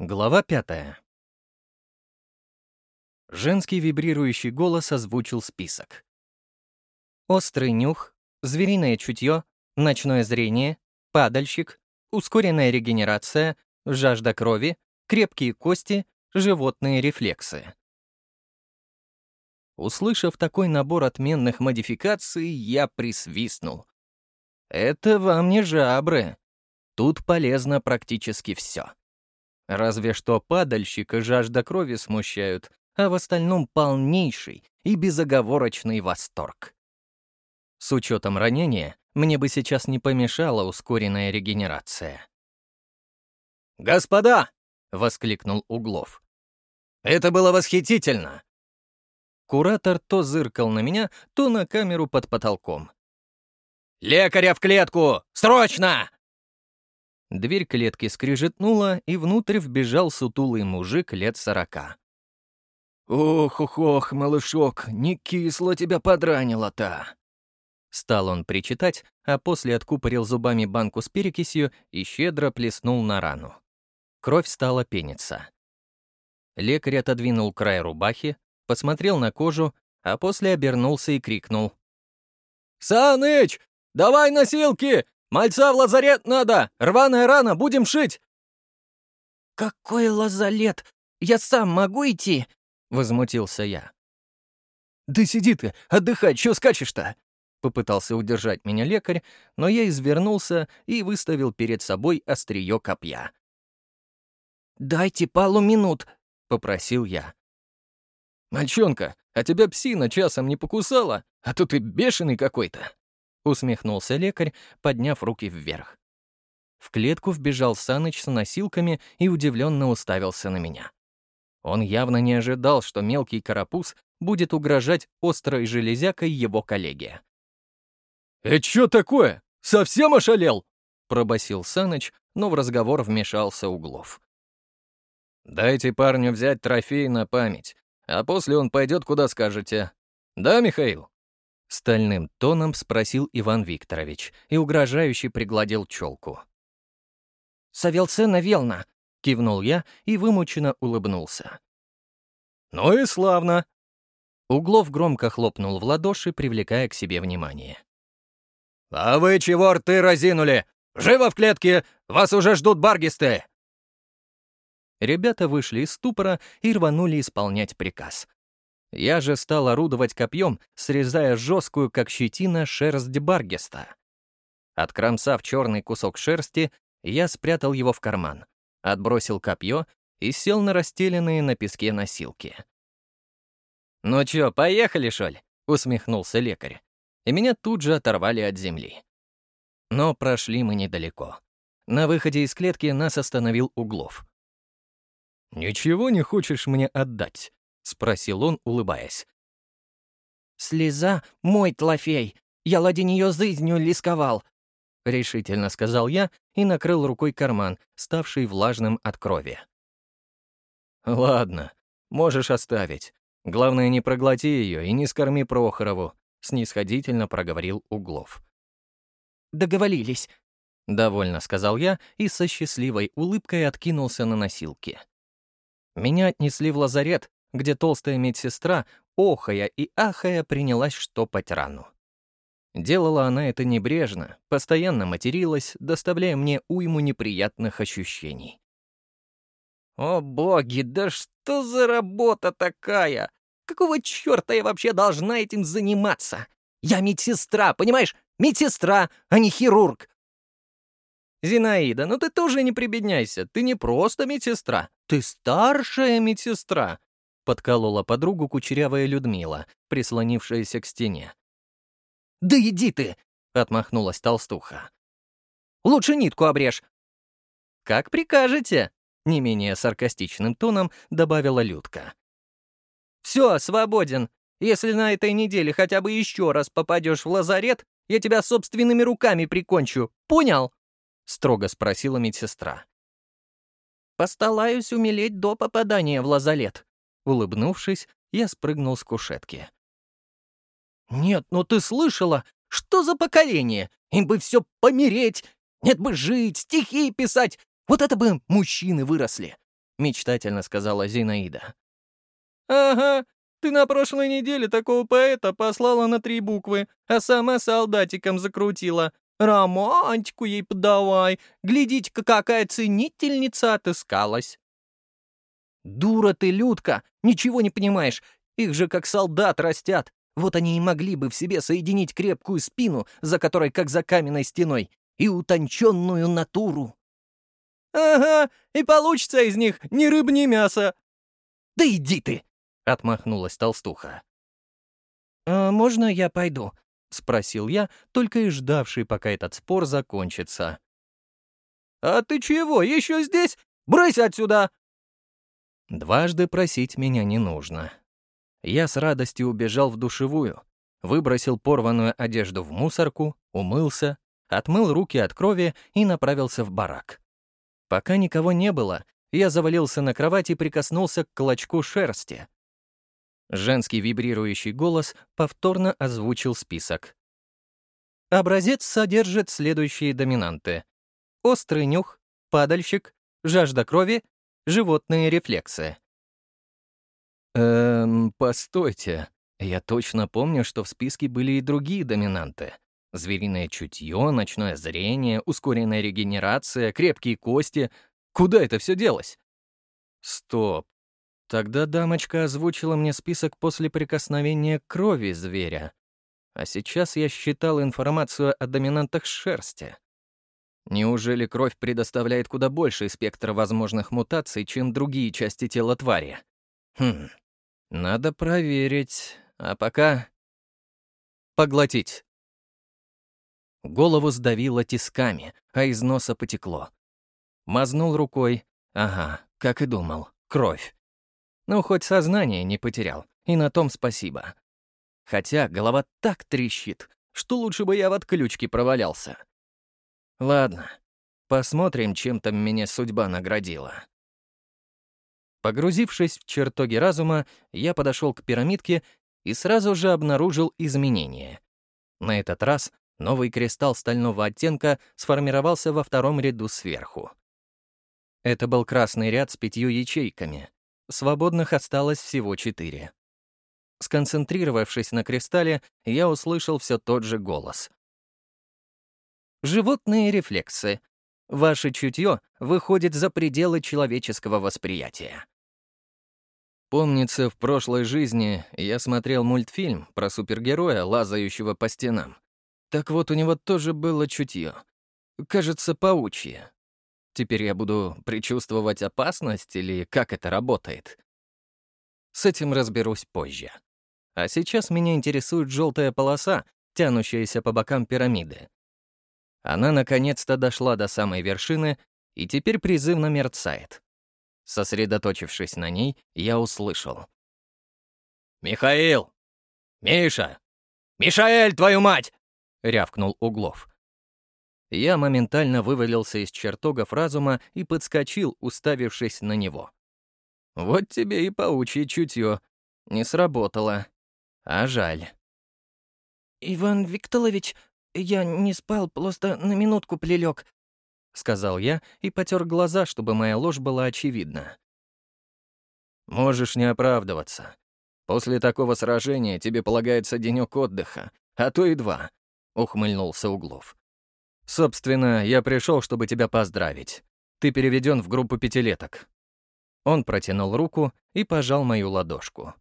Глава пятая. Женский вибрирующий голос озвучил список. Острый нюх, звериное чутье, ночное зрение, падальщик, ускоренная регенерация, жажда крови, крепкие кости, животные рефлексы. Услышав такой набор отменных модификаций, я присвистнул. Это вам не жабры. Тут полезно практически все. Разве что падальщик и жажда крови смущают, а в остальном полнейший и безоговорочный восторг. С учетом ранения, мне бы сейчас не помешала ускоренная регенерация. «Господа!» — воскликнул Углов. «Это было восхитительно!» Куратор то зыркал на меня, то на камеру под потолком. «Лекаря в клетку! Срочно!» Дверь клетки скрижетнула, и внутрь вбежал сутулый мужик лет сорока. «Ох-ох-ох, малышок, не кисло тебя подранило-то!» Стал он причитать, а после откупорил зубами банку с перекисью и щедро плеснул на рану. Кровь стала пениться. Лекарь отодвинул край рубахи, посмотрел на кожу, а после обернулся и крикнул. «Саныч, давай носилки! Мальца в лазарет надо! Рваная рана, будем шить!» «Какой лазалет? Я сам могу идти?» — возмутился я. «Да сиди ты, отдыхай, чё скачешь-то?» Попытался удержать меня лекарь, но я извернулся и выставил перед собой острие копья. «Дайте пару минут», — попросил я. «Мальчонка, а тебя псина часом не покусала? А то ты бешеный какой-то!» — усмехнулся лекарь, подняв руки вверх. В клетку вбежал Саныч с носилками и удивленно уставился на меня. Он явно не ожидал, что мелкий карапуз будет угрожать острой железякой его коллеге. «Это что такое? Совсем ошалел?» — пробасил Саныч, но в разговор вмешался Углов. «Дайте парню взять трофей на память, а после он пойдет, куда скажете. Да, Михаил?» Стальным тоном спросил Иван Викторович и угрожающе пригладил челку. «Савелцена Велна!» — кивнул я и вымученно улыбнулся. «Ну и славно!» Углов громко хлопнул в ладоши, привлекая к себе внимание. «А вы чего рты разинули? Живо в клетке! Вас уже ждут баргисты!» Ребята вышли из ступора и рванули исполнять приказ. Я же стал орудовать копьем, срезая жесткую, как щетина, шерсть Баргеста. Откромсав черный кусок шерсти, я спрятал его в карман, отбросил копье и сел на расстеленные на песке носилки. «Ну чё, поехали, шоль?» — усмехнулся лекарь. И меня тут же оторвали от земли. Но прошли мы недалеко. На выходе из клетки нас остановил Углов. «Ничего не хочешь мне отдать?» — спросил он, улыбаясь. «Слеза — мой тлофей. Я лади нее жизнью лисковал», — решительно сказал я и накрыл рукой карман, ставший влажным от крови. «Ладно, можешь оставить. Главное, не проглоти ее и не скорми Прохорову», — снисходительно проговорил Углов. «Договорились», — довольно сказал я и со счастливой улыбкой откинулся на носилки. Меня отнесли в лазарет, где толстая медсестра, охая и ахая, принялась штопать рану. Делала она это небрежно, постоянно материлась, доставляя мне уйму неприятных ощущений. «О боги, да что за работа такая? Какого черта я вообще должна этим заниматься? Я медсестра, понимаешь? Медсестра, а не хирург. «Зинаида, ну ты тоже не прибедняйся, ты не просто медсестра, ты старшая медсестра», подколола подругу кучерявая Людмила, прислонившаяся к стене. «Да иди ты!» — отмахнулась толстуха. «Лучше нитку обрежь». «Как прикажете», — не менее саркастичным тоном добавила Людка. «Все, свободен. Если на этой неделе хотя бы еще раз попадешь в лазарет, я тебя собственными руками прикончу. Понял?» — строго спросила медсестра. «Постараюсь умелеть до попадания в лазалет». Улыбнувшись, я спрыгнул с кушетки. «Нет, ну ты слышала? Что за поколение? Им бы все помереть! Нет бы жить, стихи писать! Вот это бы мужчины выросли! — мечтательно сказала Зинаида. «Ага, ты на прошлой неделе такого поэта послала на три буквы, а сама солдатиком закрутила. Романтику ей подавай. Глядите-ка, какая ценительница отыскалась». «Дура ты, Людка! Ничего не понимаешь. Их же как солдат растят. Вот они и могли бы в себе соединить крепкую спину, за которой как за каменной стеной, и утонченную натуру». «Ага, и получится из них ни рыб, ни мясо». «Да иди ты!» — отмахнулась толстуха. «А можно я пойду?» — спросил я, только и ждавший, пока этот спор закончится. «А ты чего, еще здесь? Брысь отсюда!» Дважды просить меня не нужно. Я с радостью убежал в душевую, выбросил порванную одежду в мусорку, умылся, отмыл руки от крови и направился в барак. Пока никого не было, я завалился на кровать и прикоснулся к клочку шерсти. Женский вибрирующий голос повторно озвучил список. Образец содержит следующие доминанты. Острый нюх, падальщик, жажда крови, животные рефлексы. Эм, постойте. Я точно помню, что в списке были и другие доминанты. Звериное чутье, ночное зрение, ускоренная регенерация, крепкие кости. Куда это все делось? Стоп. Тогда дамочка озвучила мне список после прикосновения крови зверя. А сейчас я считал информацию о доминантах шерсти. Неужели кровь предоставляет куда больший спектр возможных мутаций, чем другие части тела твари? Хм, надо проверить. А пока... Поглотить. Голову сдавило тисками, а из носа потекло. Мазнул рукой. Ага, как и думал, кровь. Ну, хоть сознание не потерял, и на том спасибо. Хотя голова так трещит, что лучше бы я в отключке провалялся. Ладно, посмотрим, чем там меня судьба наградила. Погрузившись в чертоги разума, я подошел к пирамидке и сразу же обнаружил изменения. На этот раз Новый кристалл стального оттенка сформировался во втором ряду сверху. Это был красный ряд с пятью ячейками. Свободных осталось всего четыре. Сконцентрировавшись на кристалле, я услышал все тот же голос. Животные рефлексы. Ваше чутье выходит за пределы человеческого восприятия. Помнится, в прошлой жизни я смотрел мультфильм про супергероя, лазающего по стенам. Так вот, у него тоже было чутье. Кажется, паучье. Теперь я буду предчувствовать опасность или как это работает? С этим разберусь позже. А сейчас меня интересует желтая полоса, тянущаяся по бокам пирамиды. Она наконец-то дошла до самой вершины и теперь призывно мерцает. Сосредоточившись на ней, я услышал. «Михаил! Миша! Мишаэль, твою мать! — рявкнул Углов. Я моментально вывалился из чертогов разума и подскочил, уставившись на него. Вот тебе и паучье чутье. Не сработало. А жаль. «Иван Викторович, я не спал, просто на минутку прилег», — сказал я и потер глаза, чтобы моя ложь была очевидна. «Можешь не оправдываться. После такого сражения тебе полагается денек отдыха, а то и два. — ухмыльнулся Углов. «Собственно, я пришел, чтобы тебя поздравить. Ты переведен в группу пятилеток». Он протянул руку и пожал мою ладошку.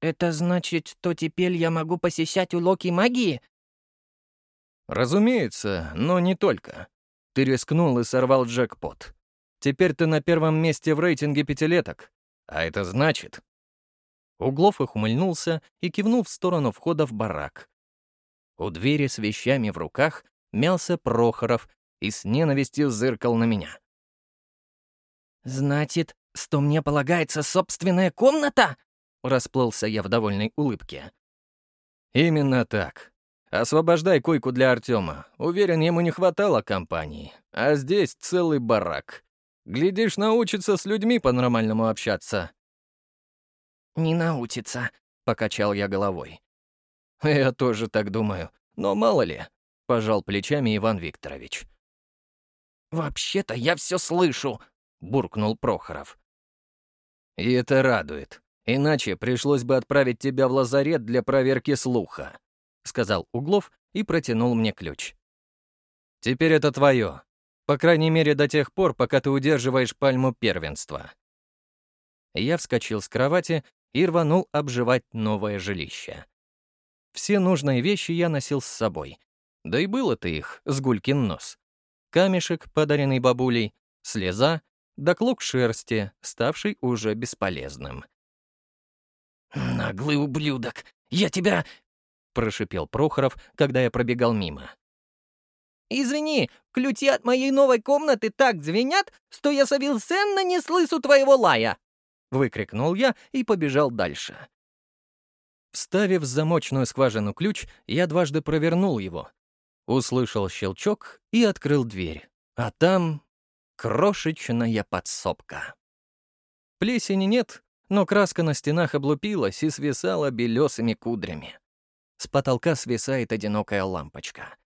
«Это значит, что теперь я могу посещать уроки магии?» «Разумеется, но не только. Ты рискнул и сорвал джекпот. Теперь ты на первом месте в рейтинге пятилеток. А это значит...» Углов ухмыльнулся и кивнул в сторону входа в барак, у двери с вещами в руках мялся Прохоров и с ненавистью зыркал на меня. «Значит, что мне полагается собственная комната?» Расплылся я в довольной улыбке. «Именно так. Освобождай койку для Артема. Уверен, ему не хватало компании. А здесь целый барак. Глядишь, научится с людьми по-нормальному общаться». «Не научится», — покачал я головой. «Я тоже так думаю. Но мало ли», — пожал плечами Иван Викторович. «Вообще-то я все слышу», — буркнул Прохоров. «И это радует. Иначе пришлось бы отправить тебя в лазарет для проверки слуха», — сказал Углов и протянул мне ключ. «Теперь это твое. По крайней мере, до тех пор, пока ты удерживаешь пальму первенства». Я вскочил с кровати и рванул обживать новое жилище. Все нужные вещи я носил с собой. Да и было-то их, с гулькин нос. Камешек, подаренный бабулей, слеза, да клок шерсти, ставший уже бесполезным. «Наглый ублюдок! Я тебя...» — прошипел Прохоров, когда я пробегал мимо. «Извини, ключи от моей новой комнаты так звенят, что я совершенно не слышу твоего лая!» — выкрикнул я и побежал дальше. Вставив в замочную скважину ключ, я дважды провернул его. Услышал щелчок и открыл дверь. А там крошечная подсобка. Плесени нет, но краска на стенах облупилась и свисала белесыми кудрями. С потолка свисает одинокая лампочка.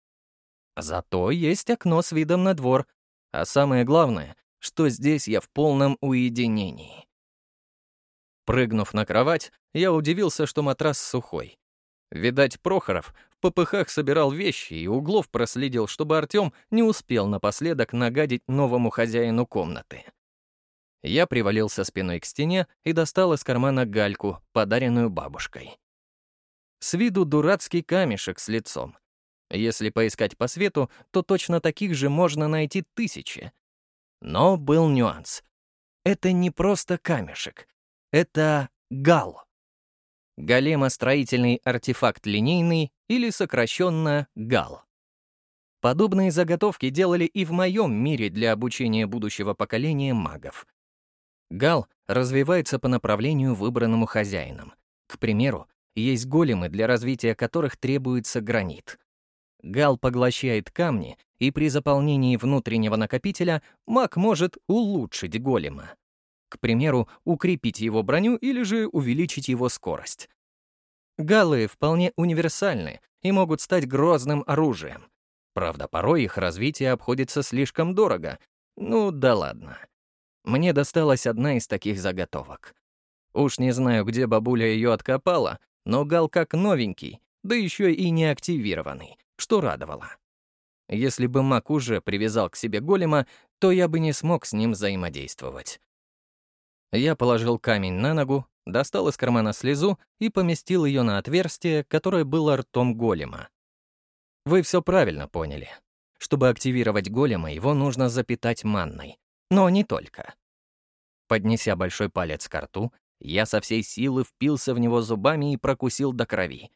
Зато есть окно с видом на двор, а самое главное, что здесь я в полном уединении. Прыгнув на кровать, я удивился, что матрас сухой. Видать, Прохоров в попыхах собирал вещи, и Углов проследил, чтобы Артем не успел напоследок нагадить новому хозяину комнаты. Я привалился спиной к стене и достал из кармана гальку, подаренную бабушкой. С виду дурацкий камешек с лицом. Если поискать по свету, то точно таких же можно найти тысячи. Но был нюанс. Это не просто камешек. Это ГАЛ. Големостроительный артефакт линейный или сокращенно ГАЛ. Подобные заготовки делали и в моем мире для обучения будущего поколения магов. ГАЛ развивается по направлению, выбранному хозяином. К примеру, есть големы, для развития которых требуется гранит. ГАЛ поглощает камни, и при заполнении внутреннего накопителя маг может улучшить голема. К примеру, укрепить его броню или же увеличить его скорость. Галлы вполне универсальны и могут стать грозным оружием. Правда, порой их развитие обходится слишком дорого. Ну да ладно. Мне досталась одна из таких заготовок. Уж не знаю, где бабуля ее откопала, но гал как новенький, да еще и не активированный, что радовало. Если бы маг уже привязал к себе голема, то я бы не смог с ним взаимодействовать. Я положил камень на ногу, достал из кармана слезу и поместил ее на отверстие, которое было ртом голема. Вы все правильно поняли. Чтобы активировать голема, его нужно запитать манной. Но не только. Поднеся большой палец к рту, я со всей силы впился в него зубами и прокусил до крови.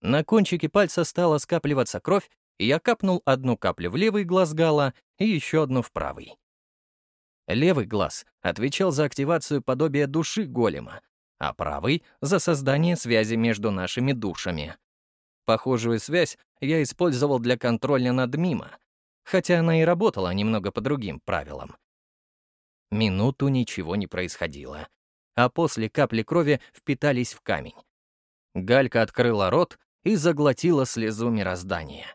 На кончике пальца стала скапливаться кровь, и я капнул одну каплю в левый глаз Гала и еще одну в правый. Левый глаз отвечал за активацию подобия души голема, а правый — за создание связи между нашими душами. Похожую связь я использовал для контроля над Мимо, хотя она и работала немного по другим правилам. Минуту ничего не происходило, а после капли крови впитались в камень. Галька открыла рот и заглотила слезу мироздания.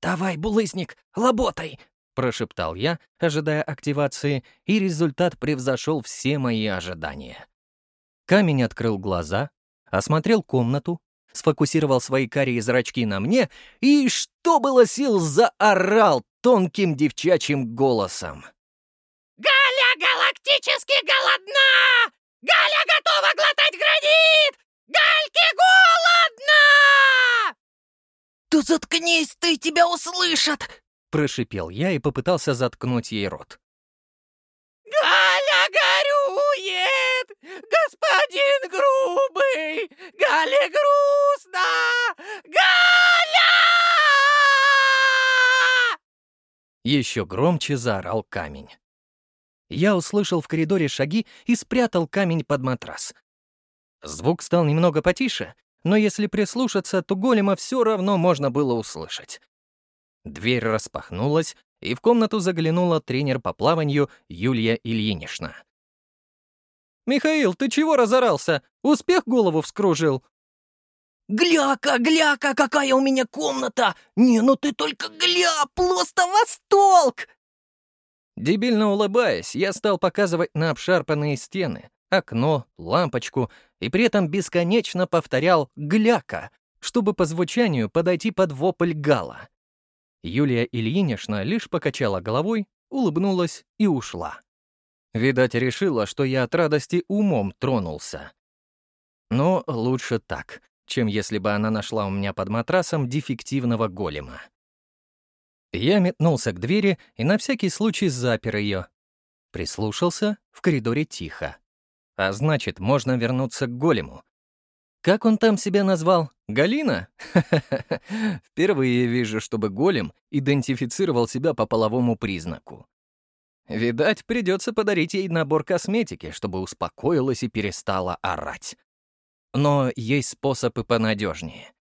«Давай, булысник, работай!» прошептал я, ожидая активации, и результат превзошел все мои ожидания. Камень открыл глаза, осмотрел комнату, сфокусировал свои карие зрачки на мне и, что было сил, заорал тонким девчачьим голосом. «Галя галактически голодна! Галя готова глотать гранит! Гальке голодно!» «Да заткнись ты, тебя услышат!» — прошипел я и попытался заткнуть ей рот. «Галя горюет! Господин грубый! Галя грустно! Галя!» Еще громче заорал камень. Я услышал в коридоре шаги и спрятал камень под матрас. Звук стал немного потише, но если прислушаться, то голема все равно можно было услышать. Дверь распахнулась, и в комнату заглянула тренер по плаванию Юлия Ильинична. «Михаил, ты чего разорался? Успех голову вскружил?» «Гляка, гляка, какая у меня комната! Не, ну ты только гля, просто восторг!» Дебильно улыбаясь, я стал показывать на обшарпанные стены, окно, лампочку и при этом бесконечно повторял «гляка», чтобы по звучанию подойти под вопль Гала. Юлия Ильинична лишь покачала головой, улыбнулась и ушла. Видать, решила, что я от радости умом тронулся. Но лучше так, чем если бы она нашла у меня под матрасом дефективного голема. Я метнулся к двери и на всякий случай запер ее. Прислушался, в коридоре тихо. А значит, можно вернуться к голему. Как он там себя назвал? Галина? Впервые вижу, чтобы голем идентифицировал себя по половому признаку. Видать, придется подарить ей набор косметики, чтобы успокоилась и перестала орать. Но есть способ и понадежнее.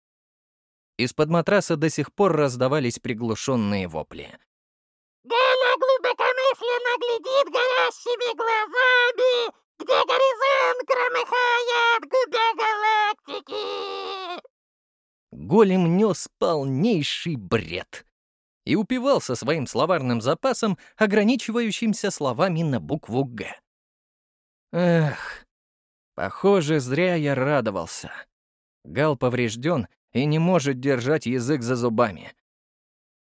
Из-под матраса до сих пор раздавались приглушенные вопли. «Галя глубокомысленно глядит горящими глазами! Где горизонт громыхает, где галактики?» Голем нес полнейший бред и упивался своим словарным запасом, ограничивающимся словами на букву «Г». Эх, похоже, зря я радовался. Гал поврежден и не может держать язык за зубами.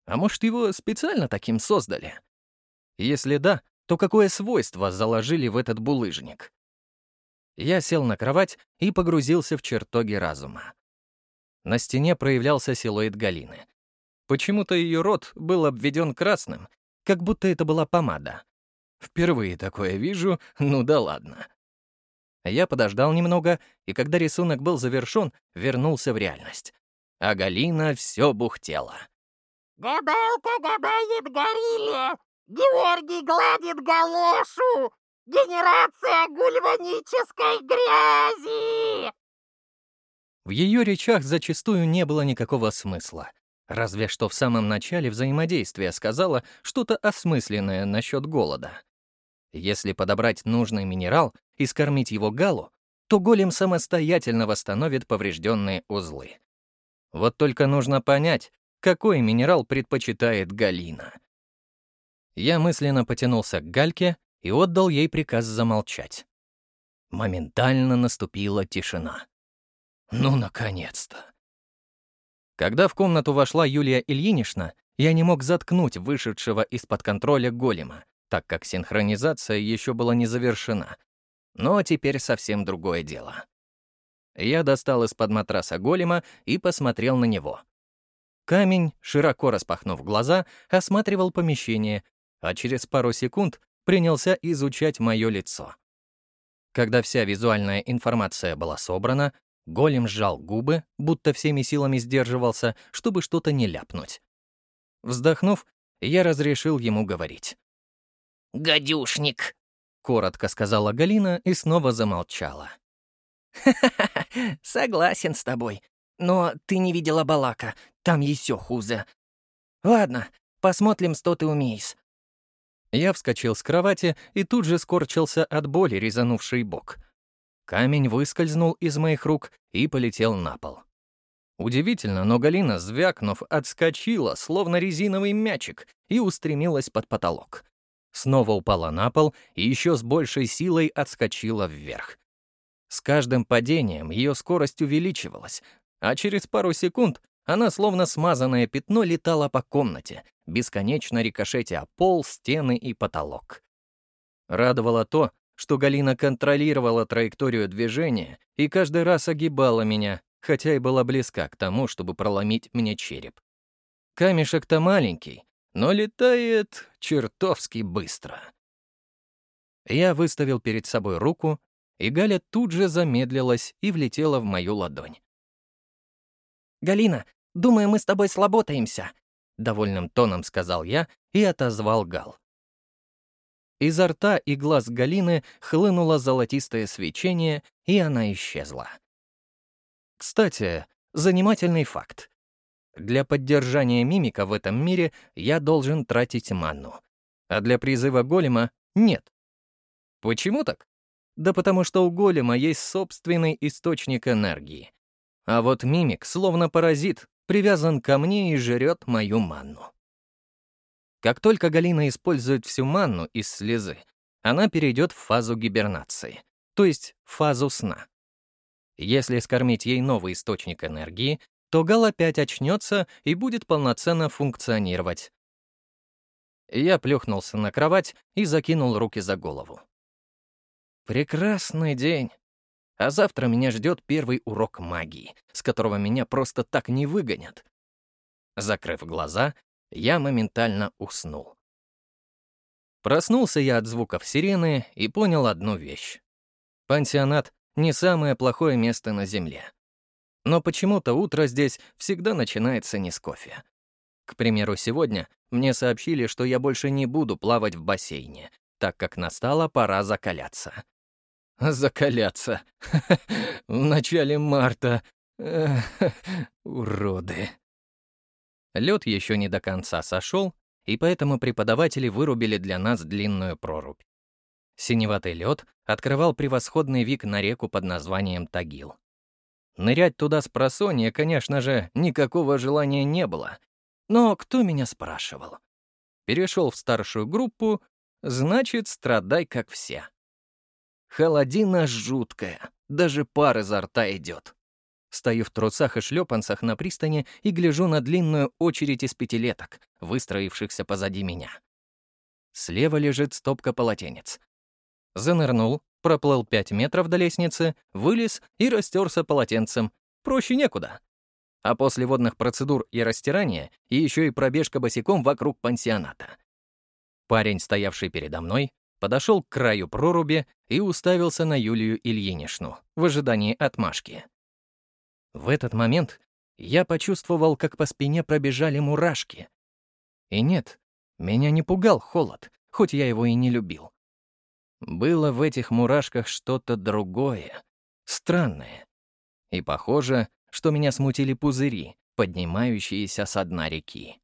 А может, его специально таким создали? Если да, то какое свойство заложили в этот булыжник? Я сел на кровать и погрузился в чертоги разума. На стене проявлялся силуэт Галины. Почему-то ее рот был обведен красным, как будто это была помада. Впервые такое вижу, ну да ладно. Я подождал немного, и когда рисунок был завершен, вернулся в реальность. А Галина все бухтела. «Гадалка гадает горилле! Георгий гладит галошу! Генерация гульванической грязи!» В ее речах зачастую не было никакого смысла. Разве что в самом начале взаимодействия сказала что-то осмысленное насчет голода. Если подобрать нужный минерал и скормить его галу, то голем самостоятельно восстановит поврежденные узлы. Вот только нужно понять, какой минерал предпочитает Галина. Я мысленно потянулся к гальке и отдал ей приказ замолчать. Моментально наступила тишина. Ну, наконец-то. Когда в комнату вошла Юлия Ильинична, я не мог заткнуть вышедшего из-под контроля голема так как синхронизация еще была не завершена. Но теперь совсем другое дело. Я достал из-под матраса голема и посмотрел на него. Камень, широко распахнув глаза, осматривал помещение, а через пару секунд принялся изучать мое лицо. Когда вся визуальная информация была собрана, голем сжал губы, будто всеми силами сдерживался, чтобы что-то не ляпнуть. Вздохнув, я разрешил ему говорить гадюшник», — коротко сказала Галина и снова замолчала. «Ха-ха-ха, согласен с тобой. Но ты не видела Балака, там еще хуже. Ладно, посмотрим, что ты умеешь». Я вскочил с кровати и тут же скорчился от боли, резанувший бок. Камень выскользнул из моих рук и полетел на пол. Удивительно, но Галина, звякнув, отскочила, словно резиновый мячик, и устремилась под потолок снова упала на пол и еще с большей силой отскочила вверх. С каждым падением ее скорость увеличивалась, а через пару секунд она, словно смазанное пятно, летала по комнате, бесконечно рикошетя пол, стены и потолок. Радовало то, что Галина контролировала траекторию движения и каждый раз огибала меня, хотя и была близка к тому, чтобы проломить мне череп. Камешек-то маленький, но летает чертовски быстро. Я выставил перед собой руку, и Галя тут же замедлилась и влетела в мою ладонь. «Галина, думаю, мы с тобой слаботаемся», — довольным тоном сказал я и отозвал Гал. Изо рта и глаз Галины хлынуло золотистое свечение, и она исчезла. Кстати, занимательный факт. Для поддержания мимика в этом мире я должен тратить манну. А для призыва голема — нет. Почему так? Да потому что у голема есть собственный источник энергии. А вот мимик, словно паразит, привязан ко мне и жрет мою манну. Как только Галина использует всю манну из слезы, она перейдет в фазу гибернации, то есть фазу сна. Если скормить ей новый источник энергии, то Гал опять очнется и будет полноценно функционировать. Я плюхнулся на кровать и закинул руки за голову. Прекрасный день. А завтра меня ждет первый урок магии, с которого меня просто так не выгонят. Закрыв глаза, я моментально уснул. Проснулся я от звуков сирены и понял одну вещь. Пансионат — не самое плохое место на Земле. Но почему-то утро здесь всегда начинается не с кофе. К примеру, сегодня мне сообщили, что я больше не буду плавать в бассейне, так как настала пора закаляться. Закаляться. В начале марта. Уроды. Лед еще не до конца сошел, и поэтому преподаватели вырубили для нас длинную прорубь. Синеватый лед открывал превосходный вид на реку под названием Тагил. Нырять туда с просонья, конечно же, никакого желания не было. Но кто меня спрашивал? Перешел в старшую группу, значит, страдай как все. Холодина жуткая, даже пар изо рта идет. Стою в трусах и шлепанцах на пристани и гляжу на длинную очередь из пятилеток, выстроившихся позади меня. Слева лежит стопка полотенец. Занырнул, проплыл пять метров до лестницы, вылез и растерся полотенцем. Проще некуда. А после водных процедур и растирания и еще и пробежка босиком вокруг пансионата. Парень, стоявший передо мной, подошел к краю проруби и уставился на Юлию Ильинишну в ожидании отмашки. В этот момент я почувствовал, как по спине пробежали мурашки. И нет, меня не пугал холод, хоть я его и не любил. Было в этих мурашках что-то другое, странное. И похоже, что меня смутили пузыри, поднимающиеся со дна реки.